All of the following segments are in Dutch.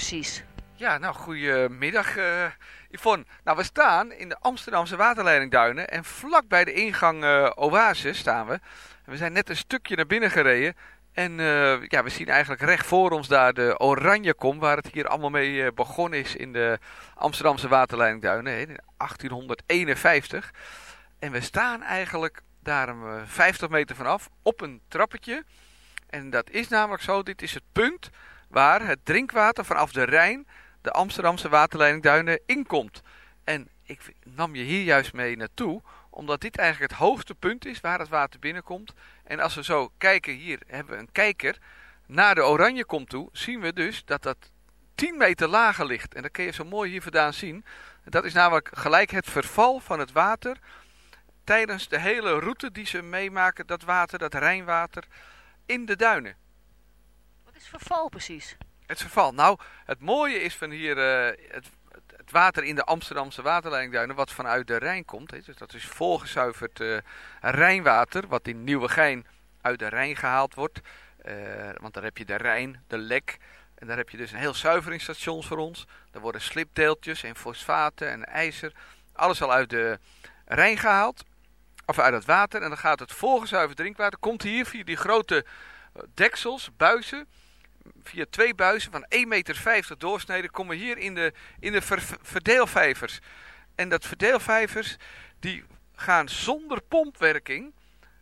precies? Ja, nou, goedemiddag eh Yvonne. Nou, we staan in de Amsterdamse waterleidingduinen en vlak bij de ingang eh Oasis staan we. We zijn net een stukje naar binnen gereden en eh, ja, we zien eigenlijk recht voor ons daar de Oranjekom, waar het hier allemaal mee begonnen is in de Amsterdamse waterleidingduinen in 1851. En we staan eigenlijk daar een eh, 50 meter vanaf op een trappetje. En dat is namelijk zo, dit is het punt waar het drinkwater vanaf de Rijn de Amsterdamse waterleidingduinen inkomt. En ik nam je hier juist mee naartoe, omdat dit eigenlijk het hoogste punt is waar het water binnenkomt. En als we zo kijken, hier hebben we een kijker naar de Oranjekom toe, zien we dus dat dat 10 meter lager ligt. En dat kun je zo mooi hier vandaan zien. Dat is namelijk gelijk het verval van het water tijdens de hele route die ze meemaken, dat water, dat Rijnwater, in de duinen. Is verval precies? Het verval. Nou, het mooie is van hier eh, het, het water in de Amsterdamse waterleidingduinen, wat vanuit de Rijn komt. Dus dat is volgezuiverd eh, Rijnwater, wat in Nieuwegein uit de Rijn gehaald wordt. Eh, want daar heb je de Rijn, de Lek. En daar heb je dus een heel zuiveringsstation voor ons. Daar worden slipdeeltjes en fosfaten en ijzer. Alles al uit de Rijn gehaald. Of uit het water. En dan gaat het volgezuiverd drinkwater. Komt hier via die grote deksels, buizen via twee buizen van 1,50 meter doorsneden komen hier in de, in de ver- verdeelvijvers. En dat verdeelvijvers die gaan zonder pompwerking,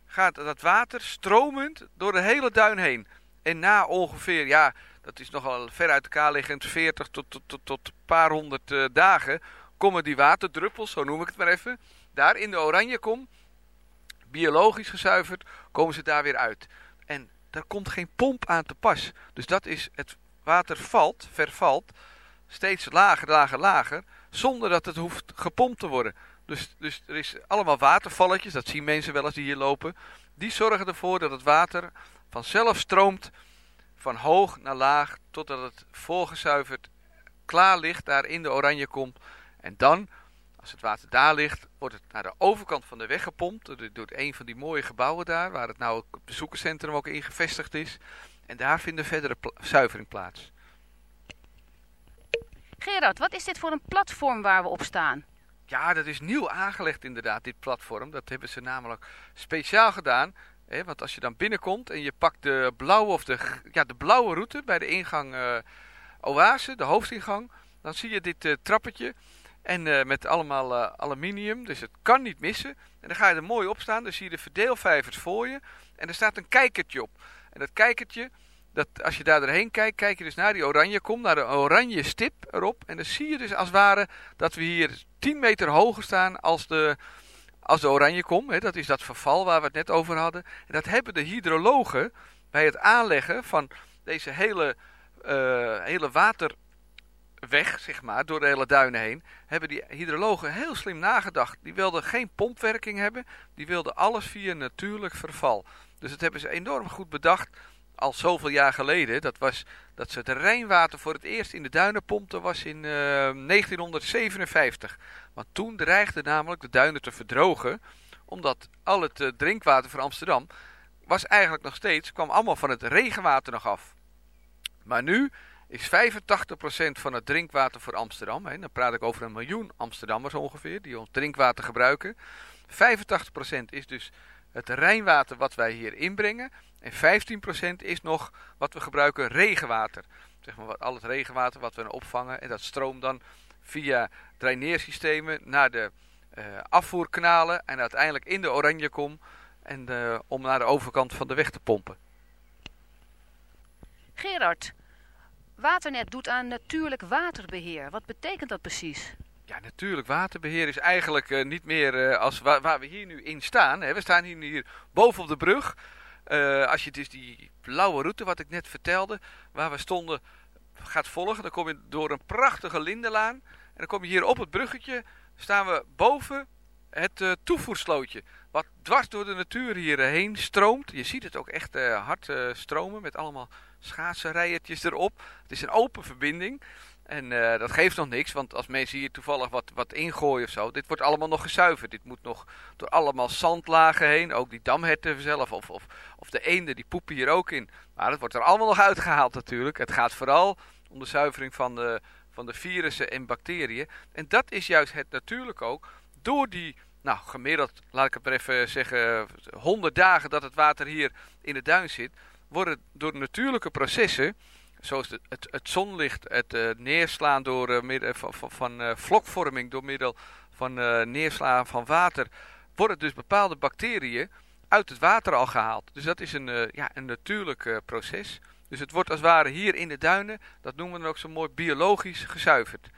gaat dat water stromend door de hele duin heen. En na ongeveer, ja, dat is nogal ver uit elkaar liggend, 40 tot, tot, tot, tot een paar honderd eh, dagen, komen die waterdruppels, zo noem ik het maar even, daar in de Oranjekom, biologisch gezuiverd, komen ze daar weer uit. En daar komt geen pomp aan te pas. Dus dat is, het water valt, vervalt, steeds lager, lager, lager, zonder dat het hoeft gepompt te worden. Dus, dus er is allemaal watervalletjes, dat zien mensen wel als die hier lopen. Die zorgen ervoor dat het water vanzelf stroomt van hoog naar laag, totdat het volgezuiverd klaar ligt daar in de oranje kom. En dan, als het water daar ligt, wordt het naar de overkant van de weg gepompt. Door een van die mooie gebouwen daar, waar het nou ook het bezoekerscentrum ook in gevestigd is. En daar vindt de verdere pla- zuivering plaats. Gerard, wat is dit voor een platform waar we op staan? Ja, dat is nieuw aangelegd inderdaad, dit platform. Dat hebben ze namelijk speciaal gedaan. Hè, want als je dan binnenkomt en je pakt de blauwe, of de, ja, de blauwe route bij de ingang eh, Oase, de hoofdingang, dan zie je dit eh, trappetje. En eh, met allemaal eh, aluminium, dus het kan niet missen. En dan ga je er mooi op staan, dan zie je de verdeelvijvers voor je. En er staat een kijkertje op. En dat kijkertje, dat, als je daar doorheen kijkt, kijk je dus naar die oranje kom, naar de oranje stip erop. En dan zie je dus als het ware dat we hier 10 meter hoger staan als de, als de oranje kom. Dat is dat verval waar we het net over hadden. En dat hebben de hydrologen bij het aanleggen van deze hele, eh, hele weg, zeg maar, door de hele duinen heen, hebben die hydrologen heel slim nagedacht. Die wilden geen pompwerking hebben, die wilden alles via natuurlijk verval. Dus dat hebben ze enorm goed bedacht al zoveel jaar geleden. Dat was dat ze het Rijnwater voor het eerst in de duinen pompten was in 1957. Want toen dreigde namelijk de duinen te verdrogen, omdat al het drinkwater van Amsterdam was eigenlijk nog steeds, kwam allemaal van het regenwater nog af. Maar nu is 85% van het drinkwater voor Amsterdam, hè, dan praat ik over een miljoen Amsterdammers ongeveer, die ons drinkwater gebruiken. 85% is dus het Rijnwater wat wij hier inbrengen. En 15% is nog wat we gebruiken regenwater. Zeg maar al het regenwater wat we opvangen. En dat stroomt dan via draineersystemen naar de uh, afvoerkanalen. En uiteindelijk in de Oranjekom. En om naar de overkant van de weg te pompen. Gerard, Waternet doet aan natuurlijk waterbeheer. Wat betekent dat precies? Ja, natuurlijk. Waterbeheer is eigenlijk uh, niet meer uh, als waar, waar, we hier nu in staan. Hè. We staan hier, hier boven op de brug. Uh, als je dus die blauwe route, wat ik net vertelde, waar we stonden, gaat volgen. Dan kom je door een prachtige lindenlaan. En dan kom je hier op het bruggetje, staan we boven het toevoerslootje. Wat dwars door de natuur hierheen stroomt. Je ziet het ook echt hard stromen met allemaal schaatsenrijertjes erop. Het is een open verbinding. En dat geeft nog niks, want als mensen hier toevallig wat, wat ingooien of zo, dit wordt allemaal nog gezuiverd. Dit moet nog door allemaal zandlagen heen, ook die damherten zelf, of, of, of de eenden, die poepen hier ook in. Maar het wordt er allemaal nog uitgehaald natuurlijk. Het gaat vooral om de zuivering van de, van de virussen en bacteriën. En dat is juist het natuurlijk ook, door die, nou gemiddeld, laat ik het maar even zeggen, 100 dagen dat het water hier in de duin zit, worden door natuurlijke processen zoals het, het, zonlicht, het uh, neerslaan door uh, middel van, vlokvorming door middel van neerslaan van water, worden dus bepaalde bacteriën uit het water al gehaald. Dus dat is een, ja, een natuurlijk proces. Dus het wordt als het ware hier in de duinen, dat noemen we dan ook zo mooi, biologisch gezuiverd.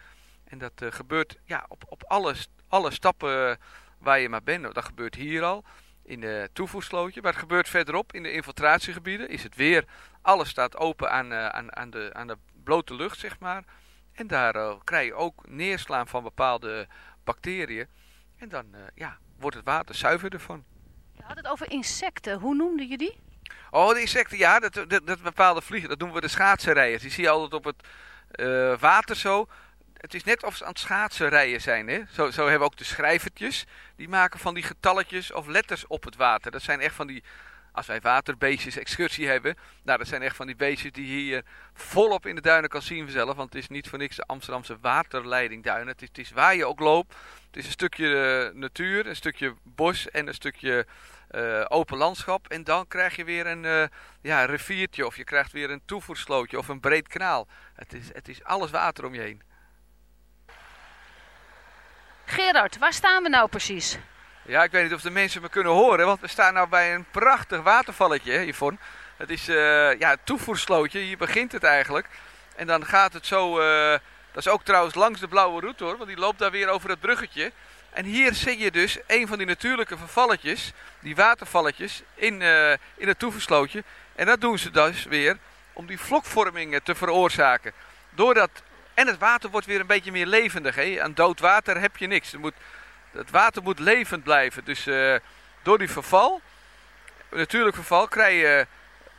En dat gebeurt ja, op, op alle, alle stappen waar je maar bent. Dat gebeurt hier al in de toevoerslootje. Maar het gebeurt verderop in de infiltratiegebieden. Is het weer, alles staat open aan, uh, aan, aan, de, aan de blote lucht, zeg maar. En daar uh, krijg je ook neerslaan van bepaalde bacteriën. En dan uh, ja, wordt het water zuiverder van. Je had het over insecten. Hoe noemde je die? Oh, de insecten, ja, dat, dat, dat bepaalde vliegen. Dat noemen we de schaatsenrijers. Die zie je altijd op het water zo het is net of ze aan het schaatsen rijden zijn. Hè? Zo, zo hebben we ook de schrijvertjes. Die maken van die getalletjes of letters op het water. Dat zijn echt van die, als wij waterbeestjes excursie hebben. Nou, dat zijn echt van die beestjes die je hier volop in de duinen kan zien vanzelf. Want het is niet voor niks de Amsterdamse waterleidingduinen. Het is, het is waar je ook loopt. Het is een stukje uh, natuur, een stukje bos en een stukje uh, open landschap. En dan krijg je weer een ja, riviertje of je krijgt weer een toevoerslootje of een breed kanaal. Het is, het is alles water om je heen. Gerard, waar staan we nou precies? Ja, ik weet niet of de mensen me kunnen horen, want we staan nou bij een prachtig watervalletje, Yvonne. Het is uh, ja, het toevoerslootje, hier begint het eigenlijk. En dan gaat het zo, uh, dat is ook trouwens langs de blauwe route hoor, want die loopt daar weer over het bruggetje. En hier zie je dus een van die natuurlijke vervalletjes, die watervalletjes, in, uh, in het toevoerslootje. En dat doen ze dus weer om die vlokvorming te veroorzaken. Doordat en het water wordt weer een beetje meer levendig. Hè? Aan dood water heb je niks. Het, moet, het water moet levend blijven. Dus uh, door die verval, natuurlijk verval, krijg je...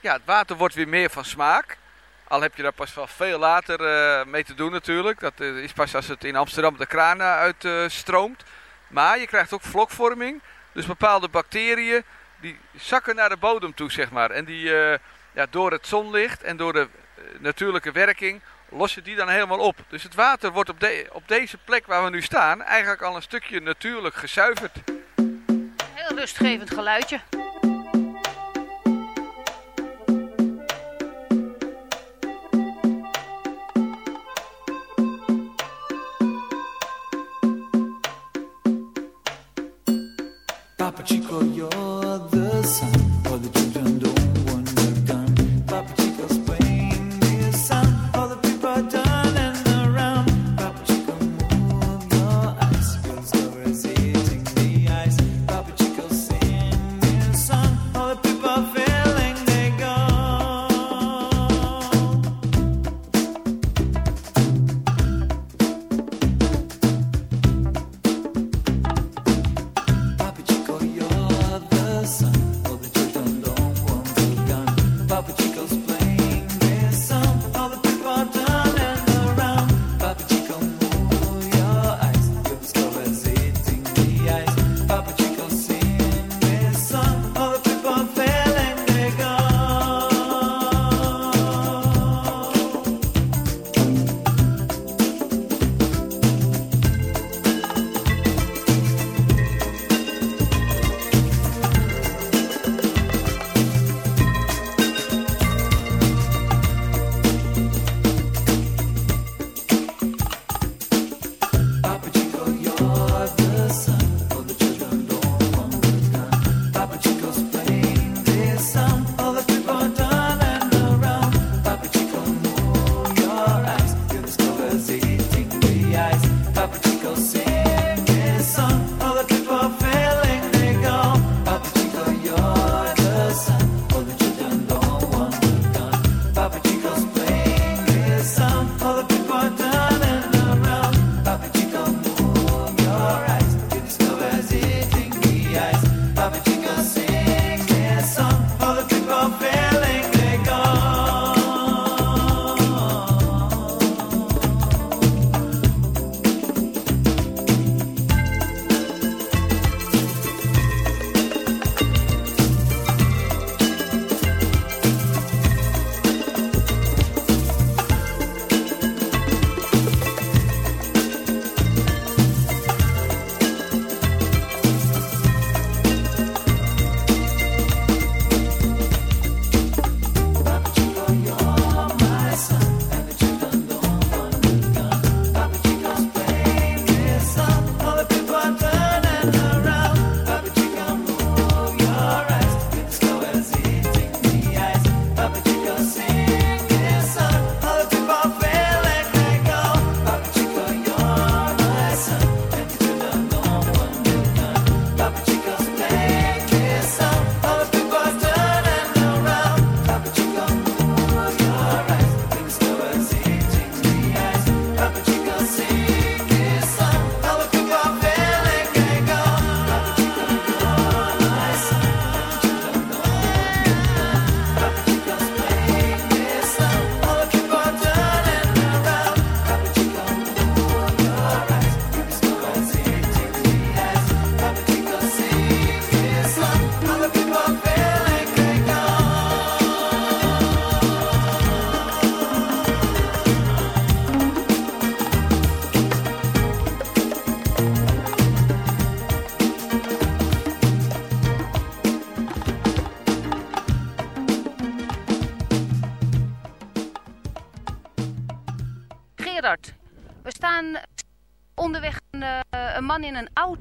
Ja, het water wordt weer meer van smaak. Al heb je daar pas wel veel later uh, mee te doen natuurlijk. Dat uh, is pas als het in Amsterdam de kranen uitstroomt. maar je krijgt ook vlokvorming. Dus bepaalde bacteriën die zakken naar de bodem toe, zeg maar. En die ja, door het zonlicht en door de natuurlijke werking los je die dan helemaal op. Dus het water wordt op, de, op deze plek waar we nu staan eigenlijk al een stukje natuurlijk gezuiverd. Heel rustgevend geluidje. Papa Chico, you're the sun.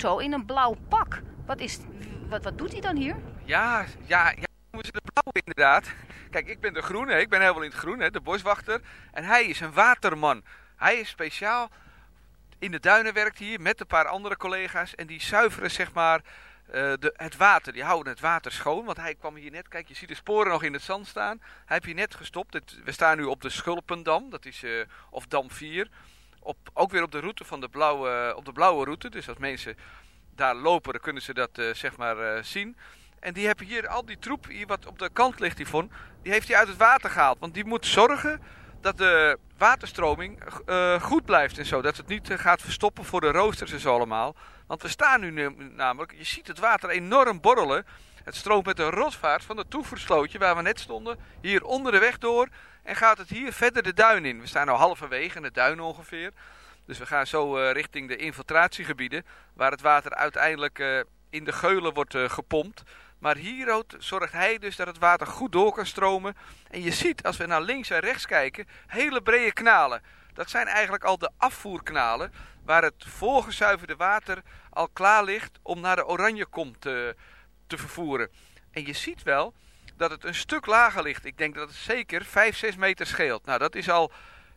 In een blauw pak. Wat, is, wat, wat doet hij dan hier? Ja, ja, ja, noemen ze de blauwe inderdaad. Kijk, ik ben de groene, ik ben helemaal in het groen, hè, de boswachter. En hij is een waterman. Hij is speciaal in de duinen werkt hier met een paar andere collega's. En die zuiveren zeg maar eh, de, het water. Die houden het water schoon. Want hij kwam hier net, kijk je ziet de sporen nog in het zand staan. Hij heeft hier net gestopt. we staan nu op de Schulpendam, dat is, uh, of Dam 4. Op, ook weer op de route van de blauwe, op de blauwe route. Dus als mensen daar lopen, dan kunnen ze dat uh, zeg maar zien. En die hebben hier al die troep, hier wat op de kant ligt, die von, die heeft hij uit het water gehaald. Want die moet zorgen dat de waterstroming uh, goed blijft en zo. Dat het niet gaat verstoppen voor de roosters en zo allemaal. Want we staan nu namelijk, je ziet het water enorm borrelen. Het stroomt met de rotvaart van het toevoerslootje waar we net stonden, hier onder de weg door. En gaat het hier verder de duin in. We staan nu halverwege in de duin ongeveer. Dus we gaan zo uh, richting de infiltratiegebieden, waar het water uiteindelijk in de geulen wordt gepompt. Maar hier zorgt hij dus dat het water goed door kan stromen. En je ziet, als we naar links en rechts kijken, hele brede knalen. Dat zijn eigenlijk al de afvoerknalen waar het voorgezuiverde water al klaar ligt om naar de Oranjekom te, te vervoeren. En je ziet wel dat het een stuk lager ligt. Ik denk dat het zeker 5, 6 meter scheelt. Nou, dat is al.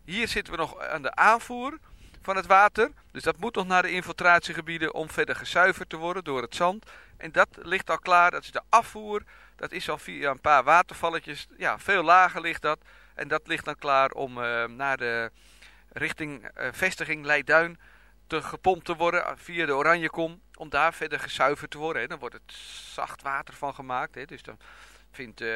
Hier zitten we nog aan de aanvoer van het water. Dus dat moet nog naar de infiltratiegebieden om verder gezuiverd te worden door het zand. En dat ligt al klaar, dat is de afvoer. Dat is al via een paar watervalletjes. Ja, veel lager ligt dat. En dat ligt dan klaar om uh, naar de richting uh, vestiging Leiduin gepompt te worden via de Oranjekom. Om daar verder gezuiverd te worden. Hè. Dan wordt het zacht water van gemaakt. Hè. Dus dan vindt uh,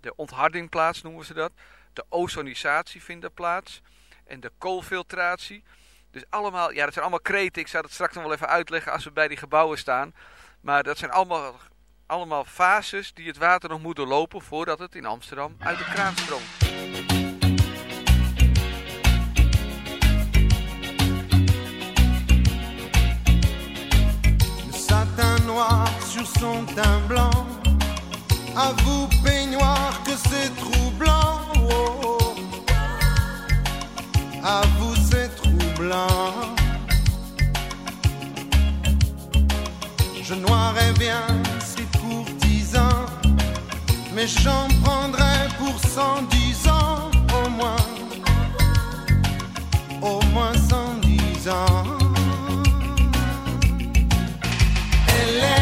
de ontharding plaats, noemen ze dat. De ozonisatie vindt er plaats. En de koolfiltratie. Dus allemaal, ja, dat zijn allemaal kreten. Ik zou dat straks nog wel even uitleggen als we bij die gebouwen staan. Maar dat zijn allemaal, allemaal fases die het water nog moet doorlopen voordat het in Amsterdam uit de kraan stroomt. Sur son teint blanc. À vous, peignoir, que c'est troublant. Oh. À vous, c'est troublant. Je noirais bien ces courtisans, mais j'en prendrais pour cent dix ans au moins, au moins cent dix ans. let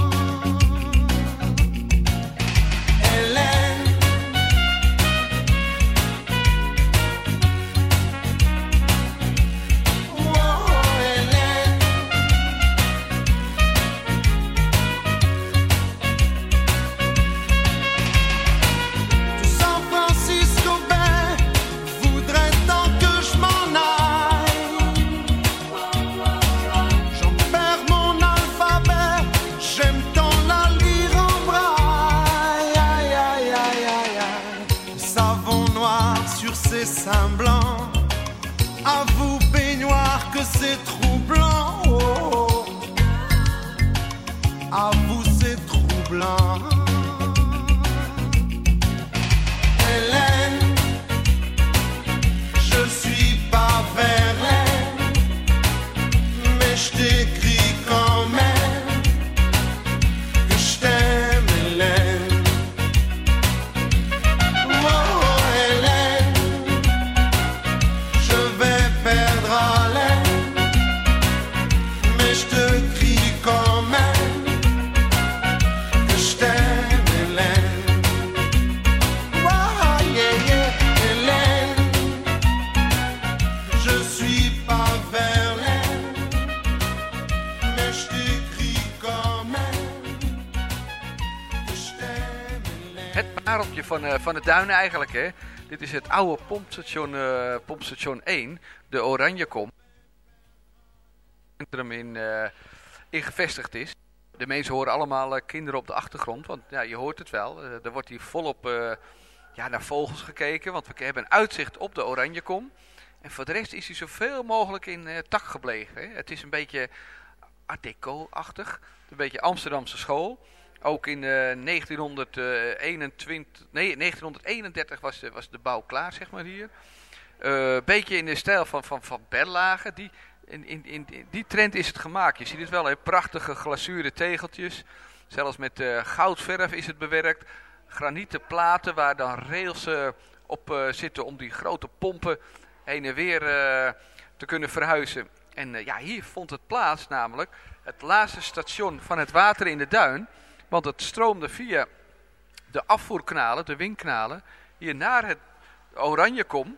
Van, uh, van de duinen eigenlijk. Hè. Dit is het oude pompstation, uh, pompstation 1, de Oranjekom. Centrum in, uh, in gevestigd is. De mensen horen allemaal kinderen op de achtergrond, want ja, je hoort het wel. er wordt hier volop ja, naar vogels gekeken, want we hebben een uitzicht op de Oranjekom. En voor de rest is hij zoveel mogelijk in tak gebleven. Hè. Het is een beetje art deco-achtig, een beetje Amsterdamse school. Ook in uh, 1921, nee, 1931 was de, was de bouw klaar, zeg maar hier. Een beetje in de stijl van, van, van Berlage. Die, in, in, in, die trend is het gemaakt. Je ziet het wel, hè? prachtige glazuren tegeltjes. Zelfs met goudverf is het bewerkt. Granieten platen waar dan rails op zitten om die grote pompen heen en weer te kunnen verhuizen. En ja, hier vond het plaats namelijk. Het laatste station van het water in de duin want het stroomde via de afvoerkanalen, de windkanalen, hier naar het Oranjekom.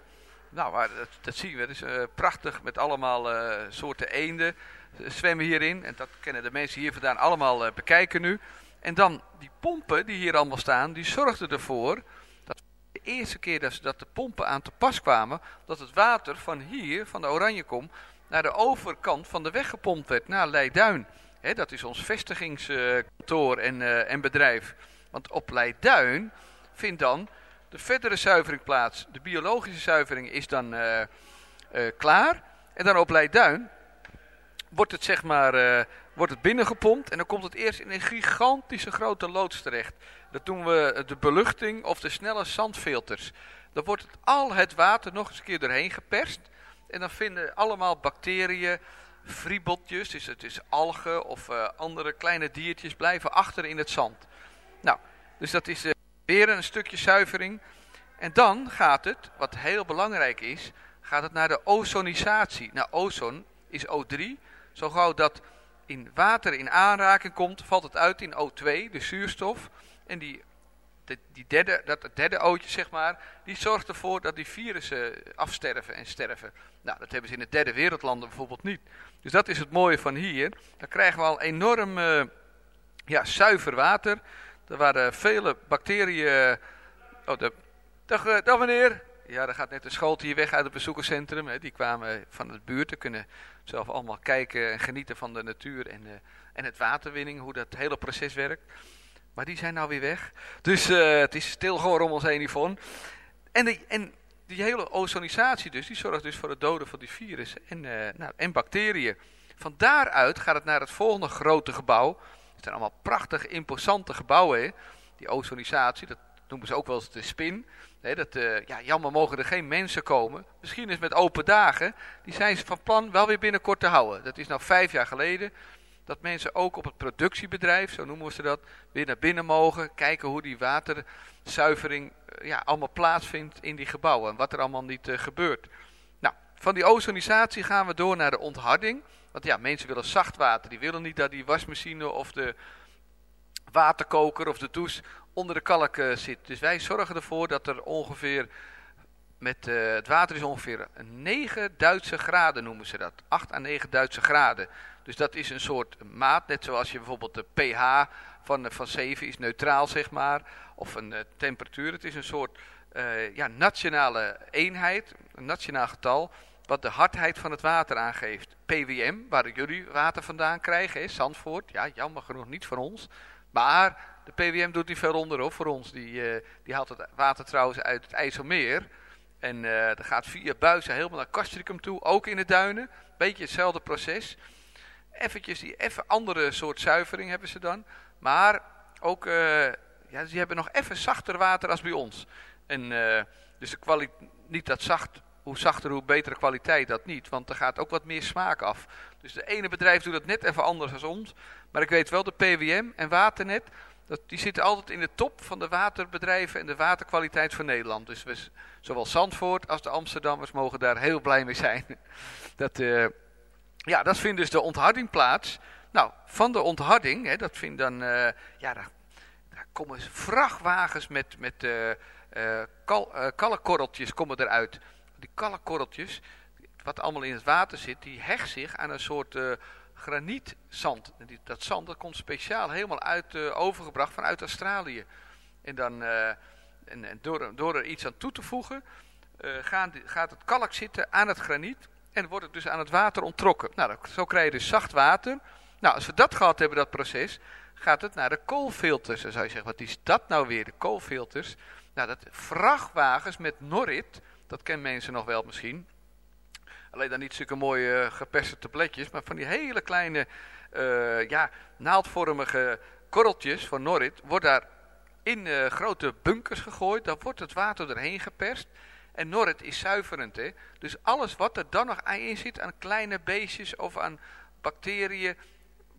Nou, dat, dat zien we. Het is uh, prachtig met allemaal uh, soorten eenden uh, zwemmen hierin. En dat kennen de mensen hier vandaan allemaal bekijken nu. En dan die pompen die hier allemaal staan, die zorgden ervoor dat de eerste keer dat, dat de pompen aan te pas kwamen, dat het water van hier, van de Oranjekom, naar de overkant van de weg gepompt werd, naar Leiduin dat is ons vestigingskantoor en, uh, en bedrijf. Want op Leiduin vindt dan de verdere zuivering plaats. De biologische zuivering is dan uh, uh, klaar. En dan op Leiduin wordt het zeg maar wordt het binnengepompt. En dan komt het eerst in een gigantische grote loods terecht. Dat doen we de beluchting of de snelle zandfilters. Dan wordt al het water nog eens een keer doorheen geperst. En dan vinden allemaal bacteriën, Friebotjes, dus het is algen of uh, andere kleine diertjes, blijven achter in het zand. Nou, dus dat is uh, weer een stukje zuivering. En dan gaat het, wat heel belangrijk is, gaat het naar de ozonisatie. Nou, ozon is O3. Zo gauw dat in water in aanraking komt, valt het uit in O2, de zuurstof. En die, de, die derde, dat derde ootje, zeg maar, die zorgt ervoor dat die virussen afsterven en sterven. Nou, dat hebben ze in de derde wereldlanden bijvoorbeeld niet. Dus dat is het mooie van hier. Dan krijgen we al enorm uh, ja, zuiver water. Er waren vele bacteriën. Oh, de, dag, uh, dag meneer. Ja, er gaat net een schooltje hier weg uit het bezoekerscentrum. Hè. Die kwamen van de buurt. Ze kunnen zelf allemaal kijken en genieten van de natuur en, en het waterwinning. Hoe dat hele proces werkt. Maar die zijn nou weer weg. Dus het is stil gewoon om ons heen, Yvonne. En, de, en die hele ozonisatie dus, die zorgt dus voor het doden van die virussen en, uh, nou, en bacteriën. Van daaruit gaat het naar het volgende grote gebouw. Het zijn allemaal prachtige, imposante gebouwen. Hè? Die ozonisatie, dat noemen ze ook wel eens de spin. Dat, uh, ja, jammer mogen er geen mensen komen. Misschien is met open dagen. Die zijn ze van plan wel weer binnenkort te houden. Dat is nou vijf jaar geleden dat mensen ook op het productiebedrijf, zo noemen we ze dat, weer naar binnen mogen. Kijken hoe die waterzuivering eh, ja, allemaal plaatsvindt in die gebouwen en wat er allemaal niet uh, gebeurt. Nou, van die ozonisatie gaan we door naar de ontharding. Want ja, mensen willen zacht water. Die willen niet dat die wasmachine of de waterkoker of de douche onder de kalk uh, zit. Dus wij zorgen ervoor dat er ongeveer met uh, het water is ongeveer 9 Duitse graden noemen ze dat. 8 à 9 Duitse graden. Dus dat is een soort maat, net zoals je bijvoorbeeld de pH van, van 7 is neutraal, zeg maar. Of een uh, temperatuur. Het is een soort ja, nationale eenheid, een nationaal getal, wat de hardheid van het water aangeeft. PWM, waar jullie water vandaan krijgen, is Zandvoort. Ja, jammer genoeg niet van ons. Maar de PWM doet die veel onder voor ons. Die, die haalt het water trouwens uit het IJsselmeer. En uh, dat gaat via buizen helemaal naar Castricum toe, ook in de duinen. Beetje hetzelfde proces eventjes die even andere soort zuivering hebben ze dan. Maar ook, uh, ja, ze hebben nog even zachter water als bij ons. En uh, dus de niet dat zacht, hoe zachter hoe betere kwaliteit, dat niet. Want er gaat ook wat meer smaak af. Dus de ene bedrijf doet dat net even anders dan ons. Maar ik weet wel, de PWM en Waternet, dat, die zitten altijd in de top van de waterbedrijven en de waterkwaliteit van Nederland. Dus we, zowel Zandvoort als de Amsterdammers mogen daar heel blij mee zijn. Dat... Uh, ja, dat vindt dus de ontharding plaats. Nou, van de ontharding, hè, dat vindt dan, uh, ja, daar, daar, komen vrachtwagens met, met kal, kalkkorreltjes komen eruit. Die kalkkorreltjes, wat allemaal in het water zit, die hecht zich aan een soort granietzand. En dat zand dat komt speciaal helemaal uit, overgebracht vanuit Australië. En, dan, en, en door, door er iets aan toe te voegen, gaan, gaat het kalk zitten aan het graniet. En wordt het dus aan het water onttrokken. Nou, zo krijg je dus zacht water. Nou, als we dat gehad hebben, dat proces, gaat het naar de koolfilters. Dan zou je zeggen, wat is dat nou weer, de koolfilters? Nou, dat vrachtwagens met Norrit, dat kennen mensen nog wel misschien. Alleen dan niet zulke mooie uh, geperste tabletjes, maar van die hele kleine, uh, ja, naaldvormige korreltjes van Norrit, wordt daar in uh, grote bunkers gegooid. Dan wordt het water erheen geperst. En Norrit is zuiverend, hè. Dus alles wat er dan nog in zit aan kleine beestjes of aan bacteriën,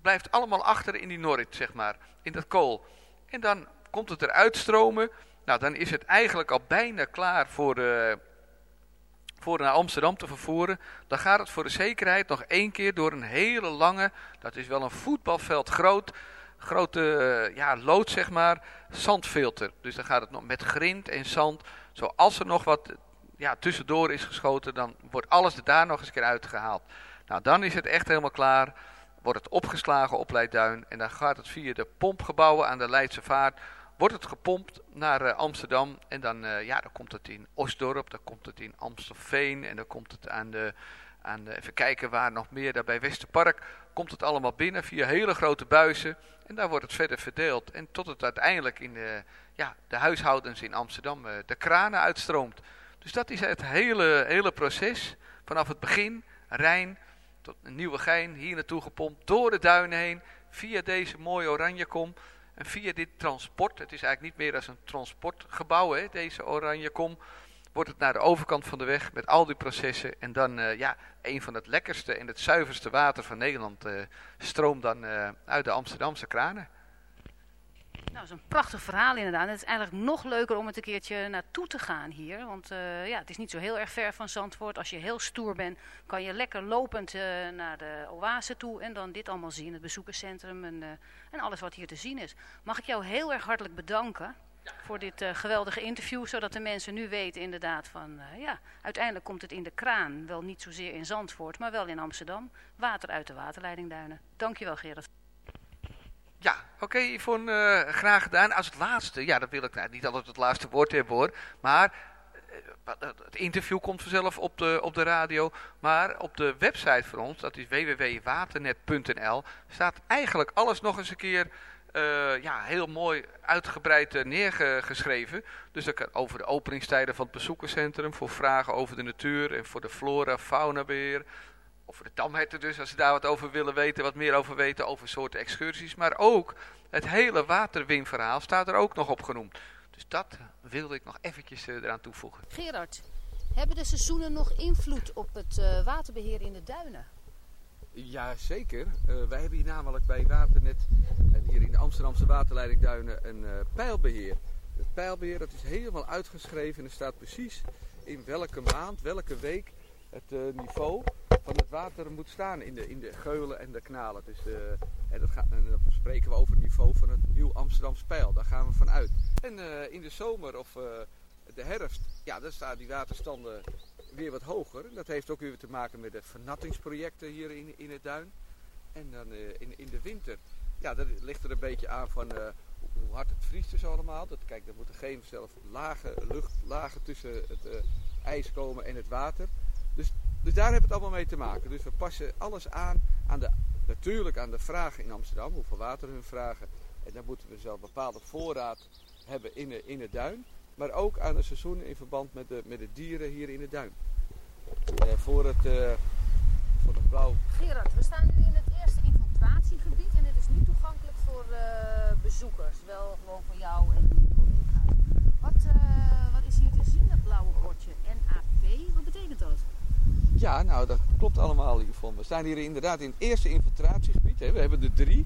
blijft allemaal achter in die Norrit, zeg maar, in dat kool. En dan komt het eruit stromen. Nou, dan is het eigenlijk al bijna klaar voor, de, voor naar Amsterdam te vervoeren. Dan gaat het voor de zekerheid nog één keer door een hele lange, dat is wel een voetbalveld groot, grote eh, ja, lood zeg maar, zandfilter. Dus dan gaat het nog met grind en zand. Zoals er nog wat ja, tussendoor is geschoten, dan wordt alles er daar nog eens een keer uitgehaald. Nou, dan is het echt helemaal klaar. Wordt het opgeslagen op Leidduin en dan gaat het via de pompgebouwen aan de Leidse Vaart wordt het gepompt naar uh, Amsterdam. En dan, uh, ja, dan komt het in Osdorp, dan komt het in Amstelveen. En dan komt het aan de, aan de, even kijken waar nog meer, daar bij Westerpark. Komt het allemaal binnen via hele grote buizen. En daar wordt het verder verdeeld. En tot het uiteindelijk in de, ja, de huishoudens in Amsterdam uh, de kranen uitstroomt. Dus dat is het hele, hele proces. Vanaf het begin, Rijn tot nieuwe gein, hier naartoe gepompt, door de duinen heen. Via deze mooie oranjekom. En via dit transport, het is eigenlijk niet meer als een transportgebouw, hè, deze oranje kom, wordt het naar de overkant van de weg met al die processen. En dan, uh, ja, een van het lekkerste en het zuiverste water van Nederland uh, stroomt dan uh, uit de Amsterdamse kranen. Nou, dat is een prachtig verhaal inderdaad. Het is eigenlijk nog leuker om het een keertje naartoe te gaan hier. Want uh, ja, het is niet zo heel erg ver van Zandvoort. Als je heel stoer bent, kan je lekker lopend uh, naar de oase toe. En dan dit allemaal zien, het bezoekerscentrum en, uh, en alles wat hier te zien is. Mag ik jou heel erg hartelijk bedanken voor dit geweldige interview. Zodat de mensen nu weten inderdaad van, ja, uiteindelijk komt het in de kraan. Wel niet zozeer in Zandvoort, maar wel in Amsterdam. Water uit de waterleidingduinen. Dankjewel Gerard. Ja, oké okay, uh, graag gedaan. Als het laatste, ja, dat wil ik nou, niet altijd het laatste woord hebben hoor. Maar uh, het interview komt vanzelf op de, op de radio. Maar op de website van ons, dat is www.waternet.nl, staat eigenlijk alles nog eens een keer uh, ja, heel mooi uitgebreid neergeschreven. Dus kan over de openingstijden van het bezoekerscentrum, voor vragen over de natuur en voor de flora-fauna beheer over de tamherten dus, als ze daar wat over willen weten, wat meer over weten, over soorten excursies. Maar ook het hele waterwinverhaal staat er ook nog op genoemd. Dus dat wilde ik nog eventjes uh, eraan toevoegen. Gerard, hebben de seizoenen nog invloed op het uh, waterbeheer in de duinen? Ja, zeker. Uh, wij hebben hier namelijk bij Waternet en hier in de Amsterdamse waterleidingduinen een pijlbeheer. Het pijlbeheer dat is helemaal uitgeschreven en er staat precies in welke maand, welke week het niveau van het water moet staan in de, in de geulen en de knalen. Dus, en, dat gaat, dan spreken we over het niveau van het Nieuw Amsterdam Spijl. Daar gaan we van uit. En uh, in de zomer of de herfst, ja, dan staan die waterstanden weer wat hoger. Dat heeft ook weer te maken met de vernattingsprojecten hier in, in het duin. En dan in, in de winter, ja, dat ligt er een beetje aan van hoe hard het vriest dus allemaal. Dat, kijk, er moeten geen zelf lage luchtlagen tussen het ijs komen en het water. Dus dus daar heeft het allemaal mee te maken. Dus we passen alles aan, aan de, natuurlijk aan de vragen in Amsterdam, hoeveel water hun vragen. En dan moeten we zelf bepaalde voorraad hebben in, de, in het duin. Maar ook aan de seizoenen in verband met de, met de dieren hier in het duin. Eh, voor, het, uh, voor het blauw. Gerard, we staan nu in het eerste infiltratiegebied en dit is niet toegankelijk voor uh, bezoekers. Wel gewoon voor jou en je collega's. Wat, wat is hier te zien, dat blauwe bordje? NAP, wat betekent dat? Ja, nou dat klopt allemaal hiervan. We staan hier inderdaad in het eerste infiltratiegebied. Hè. We hebben er drie.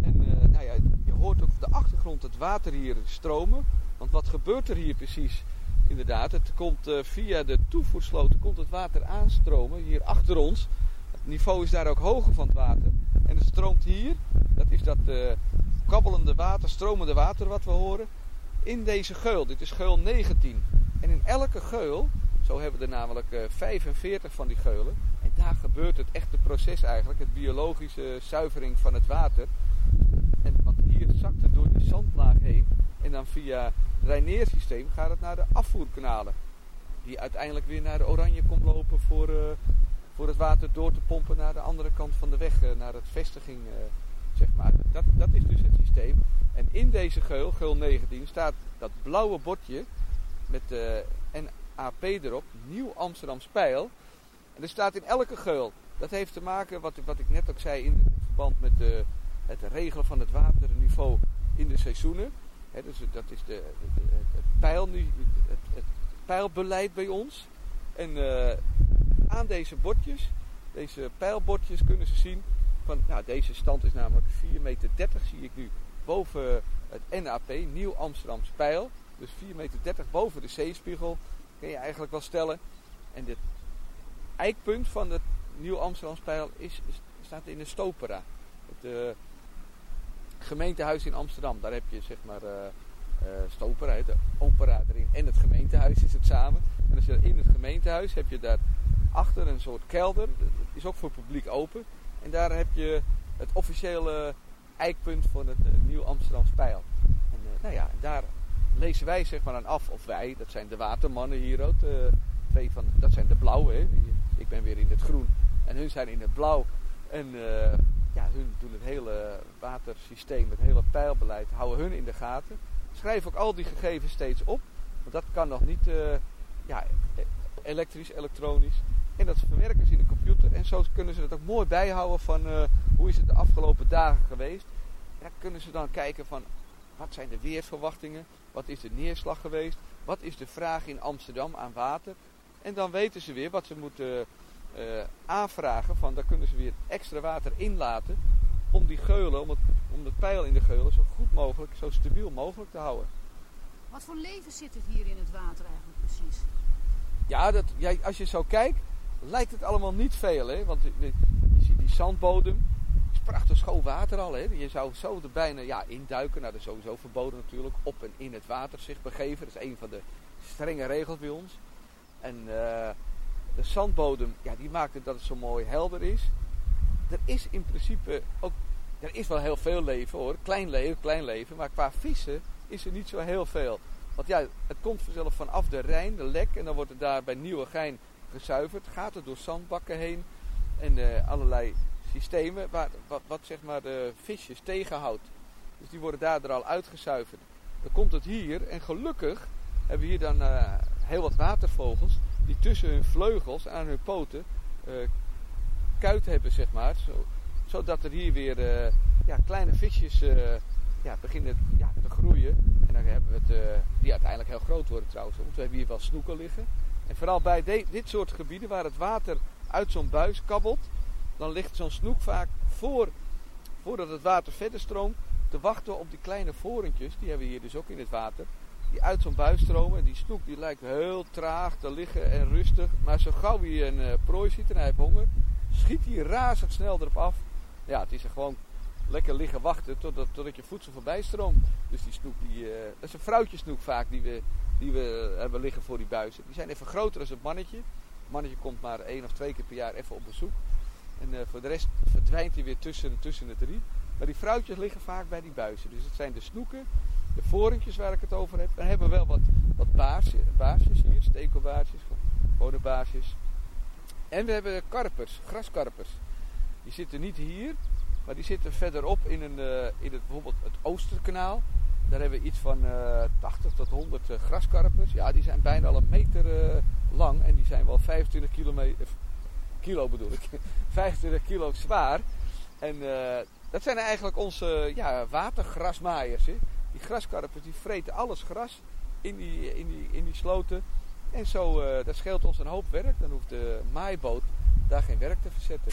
En uh, nou ja, je hoort ook op de achtergrond het water hier stromen. Want wat gebeurt er hier precies? Inderdaad, het komt uh, via de toevoersloten komt het water aanstromen hier achter ons. Het niveau is daar ook hoger van het water. En het stroomt hier, dat is dat uh, kabbelende water, stromende water wat we horen, in deze geul. Dit is geul 19. En in elke geul zo hebben we er namelijk 45 eh, van die geulen. En daar gebeurt het echte proces eigenlijk, het biologische zuivering van het water. En, want hier zakt het door die zandlaag heen. En dan via het Rijneersysteem gaat het naar de afvoerkanalen. Die uiteindelijk weer naar de Oranje komt lopen voor, uh, voor het water door te pompen naar de andere kant van de weg, naar het vestiging. zeg maar. dat, dat is dus het systeem. En in deze geul, geul 19, staat dat blauwe bordje met de NAP erop, Nieuw Amsterdam Spijl. En er staat in elke geul. Dat heeft te maken, wat, wat ik net ook zei, in verband met de, het regelen van het waterniveau in de seizoenen. dus dat is de, het, pijl, het, het, pijlbeleid bij ons. En uh, aan deze bordjes, deze pijlbordjes, kunnen ze zien van, nou deze stand is namelijk 4,30 meter, zie ik nu, boven het NAP, Nieuw Amsterdam Pijl. Dus 4,30 meter boven de zeespiegel, kun je eigenlijk wel stellen. En dit eikpunt van het Nieuw Amsterdam Pijl is, staat in de Stopera. Het uh, gemeentehuis in Amsterdam. Daar heb je zeg maar uh, uh, Stopera, de opera erin. En het gemeentehuis is het samen. En als je in het gemeentehuis heb je daar achter een soort kelder. Dat is ook voor het publiek open. En daar heb je het officiële eikpunt van het Nieuw Amsterdam Pijl. En nou ja, daar lezen wij zeg maar aan af. Of wij, dat zijn de watermannen hier ook. twee van, dat zijn de blauwe. Ik ben weer in het groen. En hun zijn in het blauw. En uh, ja, hun doen het hele watersysteem, het hele pijlbeleid, houden hun in de gaten. Schrijf ook al die gegevens steeds op. Want dat kan nog niet uh, ja, elektrisch, elektronisch. En dat verwerken ze in de computer. En zo kunnen ze het ook mooi bijhouden van uh, hoe is het de afgelopen dagen geweest. Ja, kunnen ze dan kijken van wat zijn de weersverwachtingen, wat is de neerslag geweest, wat is de vraag in Amsterdam aan water. En dan weten ze weer wat ze moeten uh, aanvragen van daar kunnen ze weer extra water inlaten om die geulen, om het, om het pijl in de geulen zo goed mogelijk, zo stabiel mogelijk te houden. Wat voor leven zit er hier in het water eigenlijk precies? Ja, dat, ja als je zo kijkt, lijkt het allemaal niet veel. Hè? Want je, je ziet die zandbodem, het prachtig schoon water al. Hè? Je zou zo er bijna ja, induiken, nou dat is sowieso verboden natuurlijk, op en in het water zich begeven. Dat is een van de strenge regels bij ons. En uh, de zandbodem, ja, die maakt het dat het zo mooi helder is. Er is in principe ook, er is wel heel veel leven hoor, klein leven, klein leven, maar qua vissen is er niet zo heel veel. Want ja, het komt vanzelf vanaf de Rijn, de lek, en dan wordt het daar bij Nieuwegein gezuiverd. Gaat het door zandbakken heen en uh, allerlei systemen waar, wat, wat, zeg maar de visjes tegenhoudt. Dus die worden daar al uitgezuiverd. Dan komt het hier en gelukkig hebben we hier dan uh, heel wat watervogels die tussen hun vleugels aan hun poten uh, kuit hebben, zeg maar. Zo, zodat er hier weer uh, ja, kleine visjes ja, beginnen ja, te groeien. En dan hebben we het, die uiteindelijk heel groot worden trouwens. Want we hebben hier wel snoeken liggen. En vooral bij dit soort gebieden waar het water uit zo'n buis kabbelt, dan ligt zo'n snoek vaak voor, voordat het water verder stroomt, te wachten op die kleine vorentjes. Die hebben we hier dus ook in het water die uit zo'n buis stromen. En die snoek die lijkt heel traag te liggen en rustig. Maar zo gauw hij een uh, prooi ziet en hij heeft honger, schiet hij razendsnel erop af. Ja, het is er gewoon lekker liggen wachten totdat, totdat je voedsel voorbij stroomt. Dus die snoek, die, uh, dat is een vrouwtjesnoek vaak die we, die we hebben liggen voor die buizen. Die zijn even groter dan het mannetje. Het mannetje komt maar één of twee keer per jaar even op bezoek. En uh, voor de rest verdwijnt hij weer tussen, tussen de drie. Maar die vrouwtjes liggen vaak bij die buizen. Dus het zijn de snoeken de vorentjes waar ik het over heb. Dan hebben we wel wat, wat baarsjes, baarsjes hier, stekelbaarsjes, gewone baarsjes. En we hebben karpers, graskarpers. Die zitten niet hier, maar die zitten verderop in, een, uh, in het, bijvoorbeeld het Oosterkanaal. Daar hebben we iets van uh, eh, 80 tot 100 uh, eh, graskarpers. Ja, die zijn bijna al een meter lang en die zijn wel 25 kilometer, kilo bedoel ik, 25 kilo zwaar. En dat zijn eigenlijk onze ja, watergrasmaaiers. Hè? Die graskarpers die vreten alles gras in die, in die, in die sloten. En zo, uh, dat scheelt ons een hoop werk. Dan hoeft de maaiboot daar geen werk te verzetten.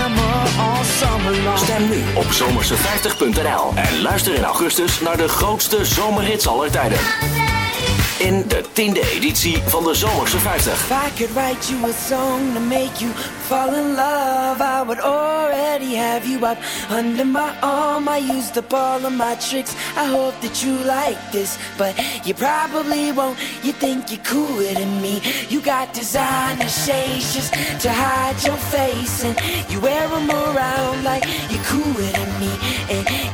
Stem nu op zomerse50.nl en luister in augustus naar de grootste zomerhits aller tijden. In de tiende editie van de Zomerse 50. If I could write you a song to make you fall in love, I would already have you up under my arm. I used up all of my tricks. I hope that you like this, but you probably won't. You think you're cooler than me. You got designer shades just to hide your face, and you wear them around like you're cooler than me. And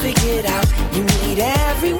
figured out. You need everyone's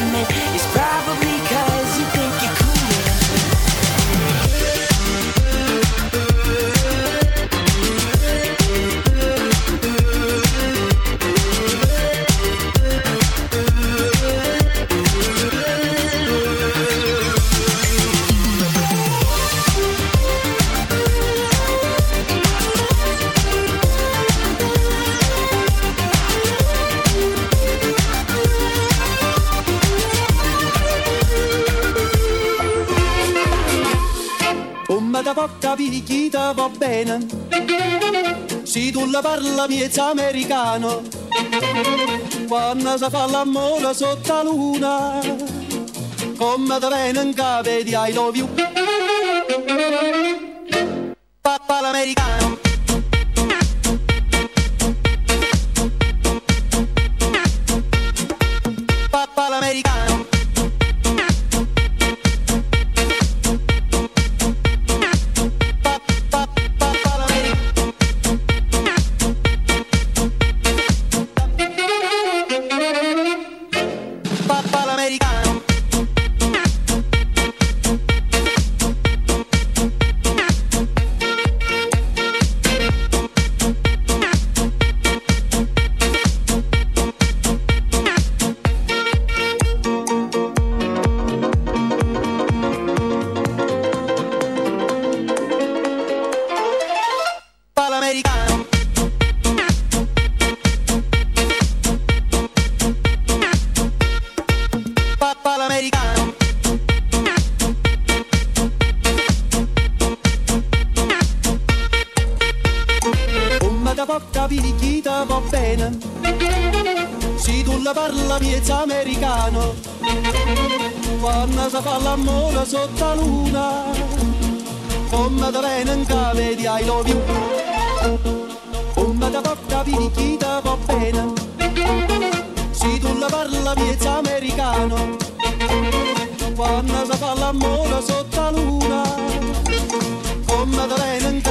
parla miezza americano Quando si fa l'amore sotto la luna Come da viene in capo di I love you da porta pirichita va bene. Se tu la parla piezza americano, quando si fa l'amore sotto la luna, come da venga vedi ai lovi. Come da porta pirichita va bene. Se tu la parla piezza americano, quando si fa l'amore sotto la luna, come da venga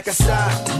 like a sign.